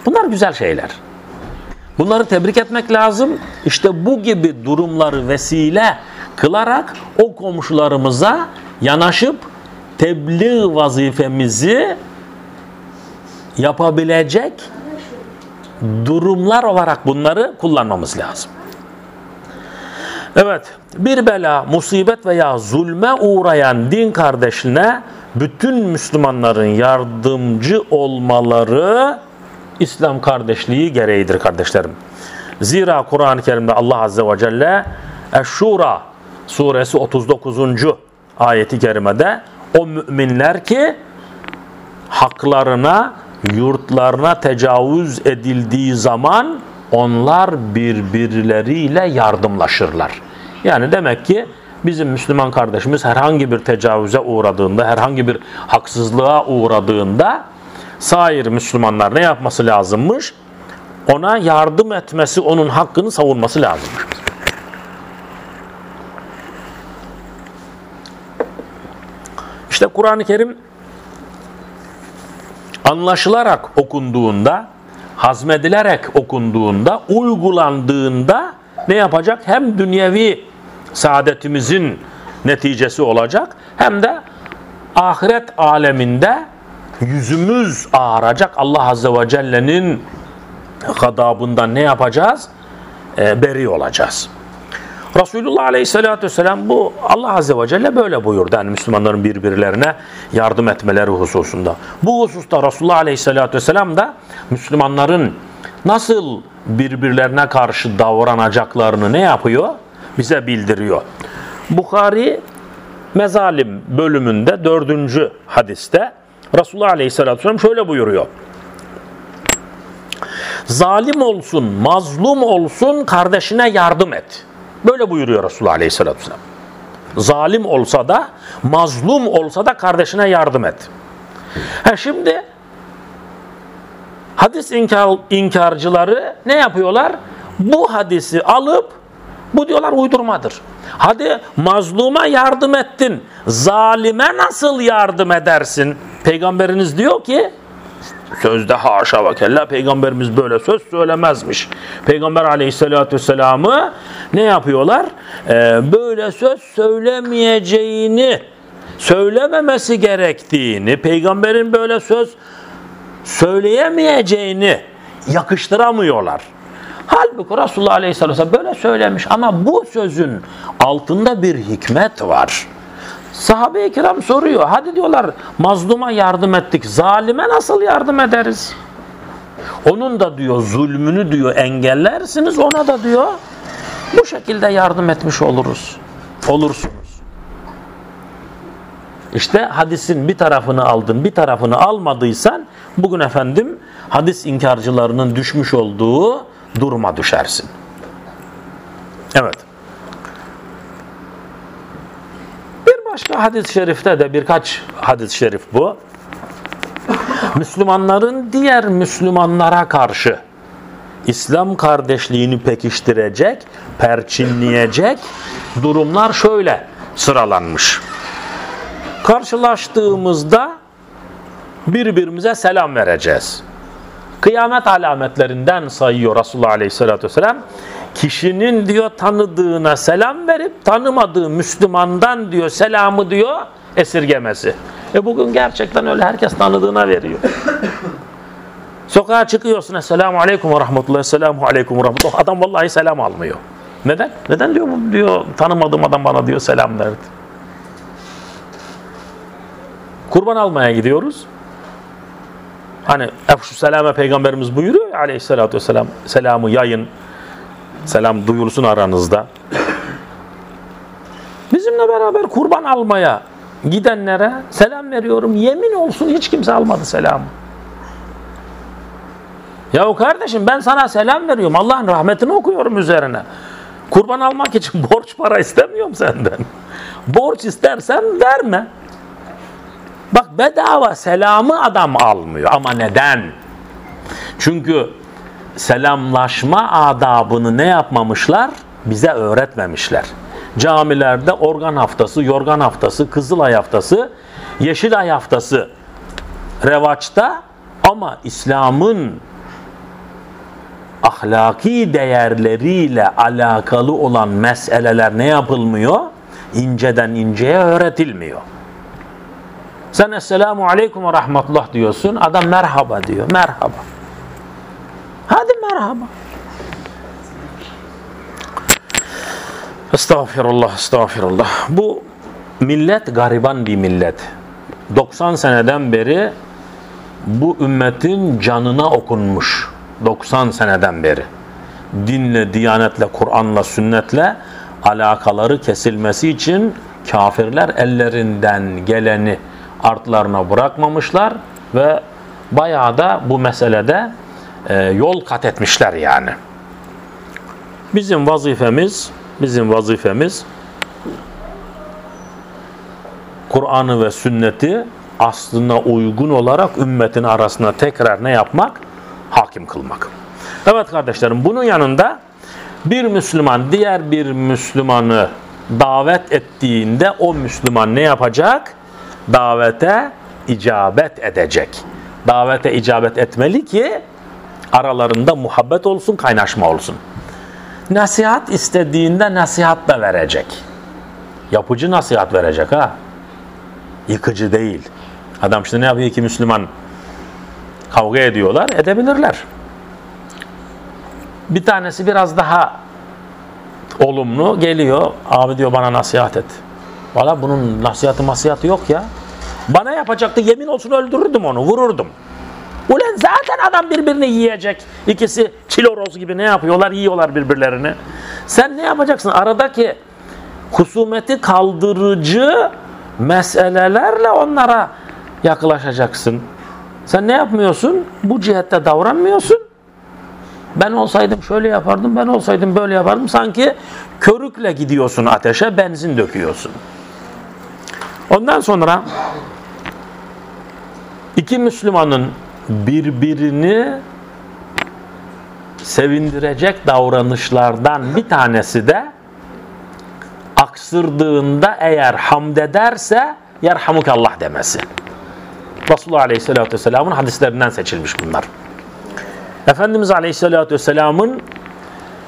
Speaker 1: Bunlar güzel şeyler. Bunları tebrik etmek lazım. İşte bu gibi durumları vesile kılarak o komşularımıza yanaşıp tebliğ vazifemizi yapabilecek durumlar olarak bunları kullanmamız lazım. Evet, bir bela, musibet veya zulme uğrayan din kardeşine bütün Müslümanların yardımcı olmaları İslam kardeşliği gereğidir kardeşlerim. Zira Kur'an-ı Kerim'de Allah Azze ve Celle Eş-Şura suresi 39. ayeti kerimede o müminler ki haklarına, yurtlarına tecavüz edildiği zaman onlar birbirleriyle yardımlaşırlar. Yani demek ki bizim Müslüman kardeşimiz herhangi bir tecavüze uğradığında, herhangi bir haksızlığa uğradığında sair Müslümanlar ne yapması lazımmış? Ona yardım etmesi, onun hakkını savunması lazımmış. İşte Kur'an-ı Kerim anlaşılarak okunduğunda, hazmedilerek okunduğunda, uygulandığında ne yapacak? Hem dünyevi saadetimizin neticesi olacak hem de ahiret aleminde yüzümüz ağaracak. Allah Azze ve Celle'nin gadabından ne yapacağız? E, beri olacağız. Resulullah Aleyhisselatü Vesselam bu Allah Azze ve Celle böyle buyurdu. Yani Müslümanların birbirlerine yardım etmeleri hususunda. Bu hususta Resulullah Aleyhisselatü Vesselam da Müslümanların nasıl birbirlerine karşı davranacaklarını ne yapıyor? Bize bildiriyor. Bukhari Mezalim bölümünde dördüncü hadiste Resulullah Aleyhisselatü Vesselam şöyle buyuruyor. Zalim olsun, mazlum olsun kardeşine yardım et. Böyle buyuruyor Resulullah Aleyhisselatü Vesselam. Zalim olsa da, mazlum olsa da kardeşine yardım et. Ha şimdi hadis inkar, inkarcıları ne yapıyorlar? Bu hadisi alıp bu diyorlar uydurmadır. Hadi mazluma yardım ettin. Zalime nasıl yardım edersin? Peygamberiniz diyor ki sözde haşa ve kella peygamberimiz böyle söz söylemezmiş. Peygamber aleyhissalatü vesselam'ı ne yapıyorlar? Ee, böyle söz söylemeyeceğini söylememesi gerektiğini peygamberin böyle söz söyleyemeyeceğini yakıştıramıyorlar. Halbuki Resulullah Aleyhisselatü Vesselam böyle söylemiş ama bu sözün altında bir hikmet var. Sahabe-i kiram soruyor. Hadi diyorlar mazluma yardım ettik. Zalime nasıl yardım ederiz? Onun da diyor zulmünü diyor engellersiniz. Ona da diyor bu şekilde yardım etmiş oluruz. Olursunuz. İşte hadisin bir tarafını aldın bir tarafını almadıysan bugün efendim hadis inkarcılarının düşmüş olduğu duruma düşersin. Evet. Bir başka hadis-i şerifte de birkaç hadis-i şerif bu. Müslümanların diğer Müslümanlara karşı İslam kardeşliğini pekiştirecek, perçinleyecek durumlar şöyle sıralanmış. Karşılaştığımızda birbirimize selam vereceğiz. Kıyamet alametlerinden sayıyor Resulullah Aleyhisselatü Vesselam. Kişinin diyor tanıdığına selam verip tanımadığı Müslümandan diyor selamı diyor esirgemesi. E bugün gerçekten öyle herkes tanıdığına veriyor. Sokağa çıkıyorsun Esselamu Aleyküm ve Rahmetullah Esselamu Aleyküm ve Rahmetullah. Adam vallahi selam almıyor. Neden? Neden diyor bu diyor tanımadığım adam bana diyor selam verdi. Kurban almaya gidiyoruz. Hani Efşu Selame Peygamberimiz buyuruyor ya aleyhissalatü vesselam selamı yayın. Selam duyulsun aranızda. Bizimle beraber kurban almaya gidenlere selam veriyorum. Yemin olsun hiç kimse almadı selamı. Ya kardeşim ben sana selam veriyorum. Allah'ın rahmetini okuyorum üzerine. Kurban almak için *laughs* borç para istemiyorum senden. Borç istersen verme. Bak bedava selamı adam almıyor. Ama neden? Çünkü selamlaşma adabını ne yapmamışlar? Bize öğretmemişler. Camilerde organ haftası, yorgan haftası, kızılay haftası, yeşilay haftası revaçta ama İslam'ın ahlaki değerleriyle alakalı olan meseleler ne yapılmıyor? İnceden inceye öğretilmiyor. Sen Esselamu Aleyküm ve Rahmetullah diyorsun. Adam merhaba diyor. Merhaba. Hadi merhaba. Estağfirullah, estağfirullah. Bu millet gariban bir millet. 90 seneden beri bu ümmetin canına okunmuş. 90 seneden beri. Dinle, diyanetle, Kur'an'la, sünnetle alakaları kesilmesi için kafirler ellerinden geleni artlarına bırakmamışlar ve bayağı da bu meselede e, yol kat etmişler yani. Bizim vazifemiz bizim vazifemiz Kur'an'ı ve sünneti aslına uygun olarak ümmetin arasına tekrar ne yapmak? Hakim kılmak. Evet kardeşlerim bunun yanında bir Müslüman diğer bir Müslümanı davet ettiğinde o Müslüman ne yapacak? Davete icabet edecek. Davete icabet etmeli ki aralarında muhabbet olsun, kaynaşma olsun. Nasihat istediğinde nasihat da verecek. Yapıcı nasihat verecek ha. Yıkıcı değil. Adam işte ne yapıyor iki Müslüman kavga ediyorlar, edebilirler. Bir tanesi biraz daha olumlu geliyor. Abi diyor bana nasihat et. Valla bunun nasihatı masiyatı yok ya. Bana yapacaktı yemin olsun öldürürdüm onu, vururdum. Ulan zaten adam birbirini yiyecek. İkisi çiloroz gibi ne yapıyorlar? Yiyorlar birbirlerini. Sen ne yapacaksın? Aradaki husumeti kaldırıcı meselelerle onlara yaklaşacaksın. Sen ne yapmıyorsun? Bu cihette davranmıyorsun. Ben olsaydım şöyle yapardım, ben olsaydım böyle yapardım. Sanki körükle gidiyorsun ateşe, benzin döküyorsun. Ondan sonra iki Müslümanın birbirini sevindirecek davranışlardan bir tanesi de aksırdığında eğer hamd ederse yerhamukallah demesi. Resulullah Aleyhisselatü Vesselam'ın hadislerinden seçilmiş bunlar. Efendimiz Aleyhisselatü Vesselam'ın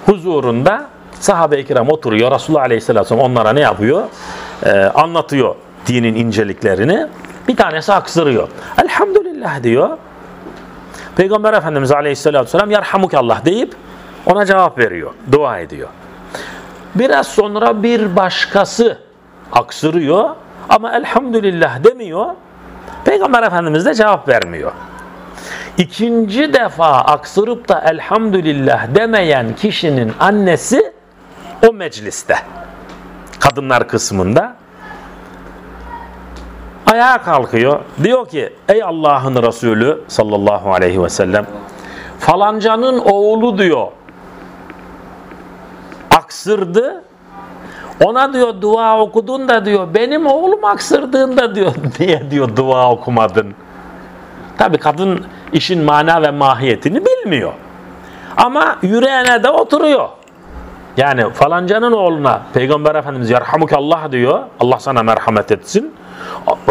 Speaker 1: huzurunda sahabe-i kiram oturuyor. Resulullah Aleyhisselatü Vesselam onlara ne yapıyor? Ee, anlatıyor dinin inceliklerini. Bir tanesi aksırıyor. Elhamdülillah diyor. Peygamber Efendimiz Aleyhisselatü Vesselam Yerhamukallah deyip ona cevap veriyor. Dua ediyor. Biraz sonra bir başkası aksırıyor ama elhamdülillah demiyor. Peygamber Efendimiz de cevap vermiyor. İkinci defa aksırıp da elhamdülillah demeyen kişinin annesi o mecliste. Kadınlar kısmında ayağa kalkıyor. Diyor ki ey Allah'ın Resulü sallallahu aleyhi ve sellem falancanın oğlu diyor aksırdı. Ona diyor dua okudun da diyor benim oğlum aksırdığında diyor *laughs* niye diyor dua okumadın? Tabi kadın işin mana ve mahiyetini bilmiyor. Ama yüreğine de oturuyor. Yani falancanın oğluna Peygamber Efendimiz yarhamukallah diyor. Allah sana merhamet etsin.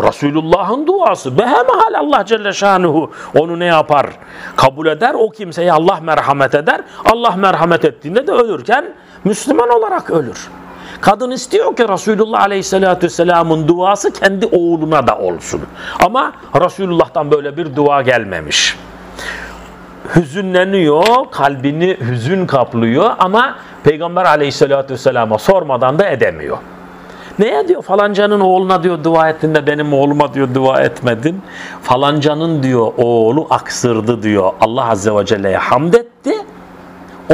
Speaker 1: Resulullah'ın duası. Behemhal Allah Celle Şanuhu onu ne yapar? Kabul eder. O kimseye Allah merhamet eder. Allah merhamet ettiğinde de ölürken Müslüman olarak ölür. Kadın istiyor ki Resulullah Aleyhisselatü Vesselam'ın duası kendi oğluna da olsun. Ama Resulullah'tan böyle bir dua gelmemiş. Hüzünleniyor, kalbini hüzün kaplıyor ama Peygamber Aleyhisselatü Vesselam'a sormadan da edemiyor. Neye diyor falancanın oğluna diyor dua ettin de benim oğluma diyor dua etmedin. Falancanın diyor oğlu aksırdı diyor. Allah Azze ve Celle'ye hamd etti.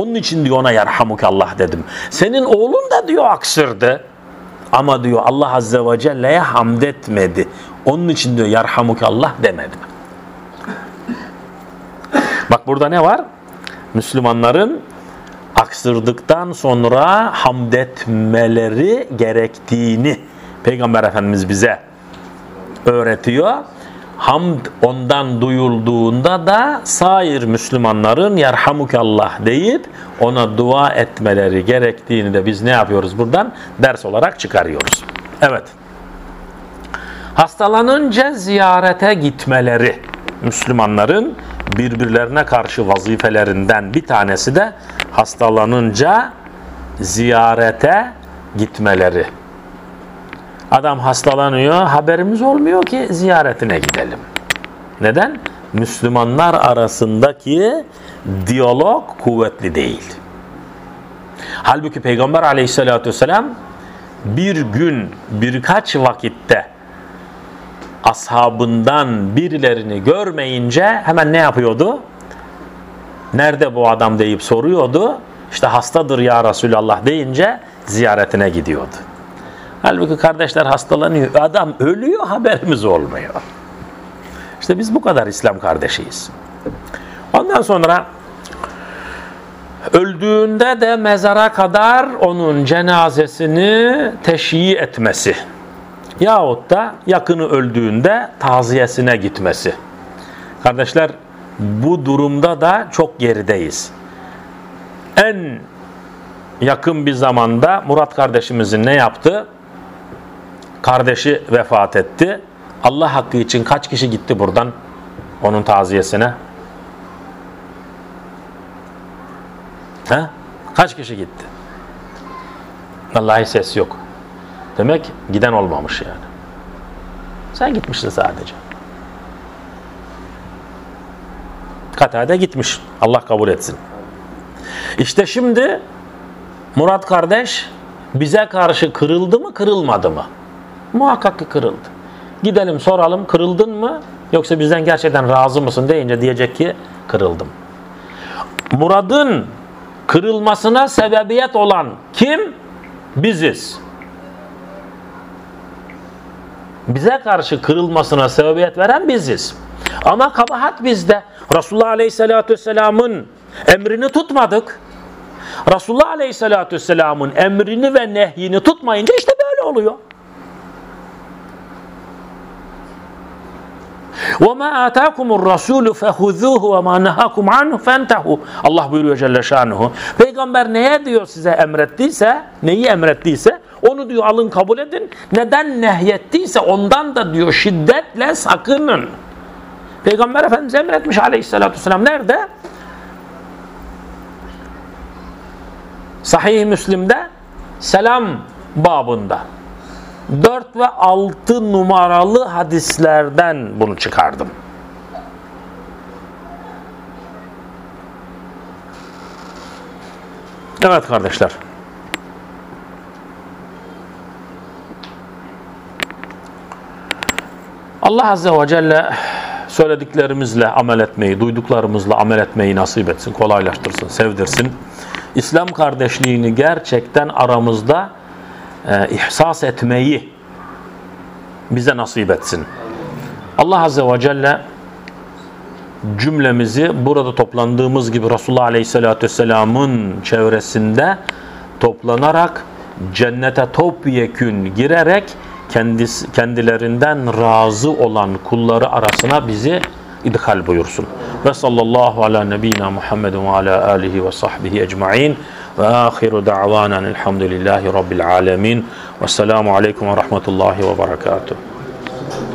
Speaker 1: Onun için diyor ona yarhamukallah dedim. Senin oğlun da diyor aksırdı. Ama diyor Allah Azze ve Celle'ye hamd etmedi. Onun için diyor yarhamukallah demedim. Bak burada ne var? Müslümanların aksırdıktan sonra hamd etmeleri gerektiğini Peygamber Efendimiz bize öğretiyor. Hamd ondan duyulduğunda da sair Müslümanların yarhamukallah deyip ona dua etmeleri gerektiğini de biz ne yapıyoruz buradan? Ders olarak çıkarıyoruz. Evet. Hastalanınca ziyarete gitmeleri Müslümanların birbirlerine karşı vazifelerinden bir tanesi de hastalanınca ziyarete gitmeleri. Adam hastalanıyor, haberimiz olmuyor ki ziyaretine gidelim. Neden? Müslümanlar arasındaki diyalog kuvvetli değil. Halbuki Peygamber aleyhissalatü vesselam bir gün birkaç vakitte ashabından birilerini görmeyince hemen ne yapıyordu? Nerede bu adam deyip soruyordu. İşte hastadır ya Resulallah deyince ziyaretine gidiyordu. Halbuki kardeşler hastalanıyor. Adam ölüyor haberimiz olmuyor. İşte biz bu kadar İslam kardeşiyiz. Ondan sonra öldüğünde de mezara kadar onun cenazesini teşyi etmesi yahut da yakını öldüğünde taziyesine gitmesi. Kardeşler bu durumda da çok gerideyiz. En yakın bir zamanda Murat kardeşimizin ne yaptı? Kardeşi vefat etti. Allah hakkı için kaç kişi gitti buradan onun taziyesine? He? Kaç kişi gitti? Vallahi ses yok. Demek giden olmamış yani. Sen gitmişsin sadece. Katade gitmiş. Allah kabul etsin. İşte şimdi Murat kardeş bize karşı kırıldı mı kırılmadı mı? Muhakkak ki kırıldı. Gidelim soralım kırıldın mı yoksa bizden gerçekten razı mısın deyince diyecek ki kırıldım. Murad'ın kırılmasına sebebiyet olan kim? Biziz. Bize karşı kırılmasına sebebiyet veren biziz. Ama kabahat bizde. Resulullah Aleyhisselatü Vesselam'ın emrini tutmadık. Resulullah Aleyhisselatü Vesselam'ın emrini ve nehyini tutmayınca işte böyle oluyor. وَمَا آتَاكُمُ الرَّسُولُ فَخُذُوهُ وَمَا نَهَاكُمْ عَنْهُ فَانْتَهُ Allah buyuruyor Celle Şanuhu. Peygamber neye diyor size emrettiyse, neyi emrettiyse onu diyor alın kabul edin. Neden nehyettiyse ondan da diyor şiddetle sakının. Peygamber Efendimiz emretmiş aleyhissalatü vesselam. Nerede? Sahih-i Müslim'de selam babında. 4 ve 6 numaralı hadislerden bunu çıkardım. Evet kardeşler. Allah Azze ve Celle söylediklerimizle amel etmeyi, duyduklarımızla amel etmeyi nasip etsin, kolaylaştırsın, sevdirsin. İslam kardeşliğini gerçekten aramızda e, ihsas etmeyi bize nasip etsin. Allah Azze ve Celle cümlemizi burada toplandığımız gibi Resulullah Aleyhisselatü Vesselam'ın çevresinde toplanarak cennete topyekün girerek kendisi, kendilerinden razı olan kulları arasına bizi idhal buyursun. Ve sallallahu ala nebiyyina Muhammedun ve ala alihi ve sahbihi ecma'in ve ahiru da'vanan elhamdülillahi rabbil alemin ve selamu aleyküm ve rahmetullahi ve berekatuhu.